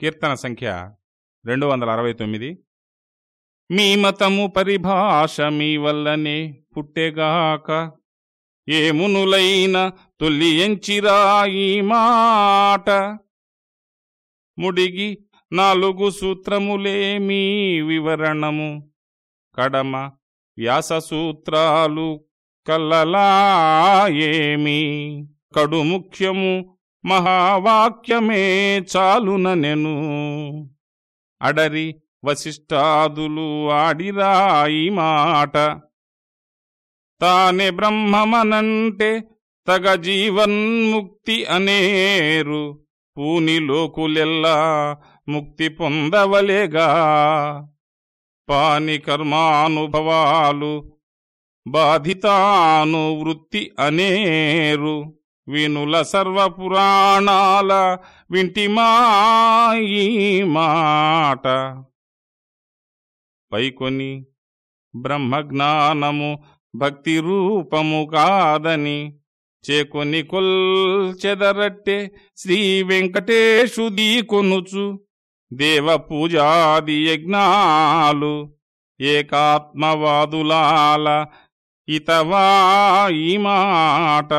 కీర్తన సంఖ్య రెండు వందల అరవై తొమ్మిది. మీ మతము పరిభాష మీ వల్లనే పుట్టెగాక ఏ మునులైన తొల్లి ఎంచిరా ఈ మాట. ముడిగి నాలుగు సూత్రములే మీ వివరణము కడమ వ్యాస సూత్రాలు కల్లలాయేమి కడు ముఖ్యము మహావాక్యమే చాలుననెను అడరి వశిష్టాదులు ఆడిరాయి మాట. తానే బ్రహ్మమనంటే తగ జీవన్ముక్తి అనేరు. పూనిలోకులెల్లా ముక్తి పొందవలేగా. పాని కర్మానుభవాలు బాధితాను వృత్తి అనేరు. వినుల సర్వపురాణాల వింటిమాయి మాట. పైకొని బ్రహ్మజ్ఞానము భక్తి రూపము కాదని చేకొని కొల్చెదరట్టే శ్రీ వెంకటేశుదీ కొనుచు దేవ పూజాది యజ్ఞాలు ఏకాత్మవాదులాల ఇతవా ఈ మాట.